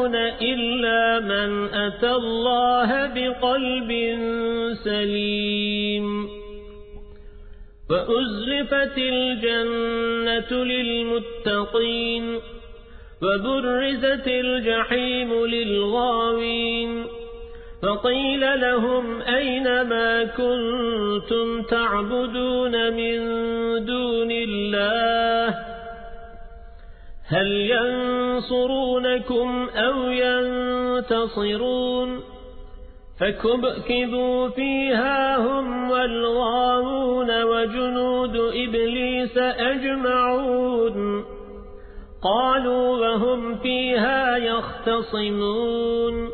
بنون إلا من أتى الله بقلب سليم. وأزلفت الجنة للمتقين وبرزت الجحيم للغاوين. فقيل لهم أين ما كنتم تعبدون من دون الله؟ هل ينصرونكم أو ينتصرون؟ فكبكبوا فيها هم والغارون وجنود إبليس أجمعون. قالوا وهم فيها يختصمون.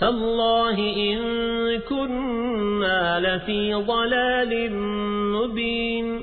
تالله إن كنا لفي ضلال مبين.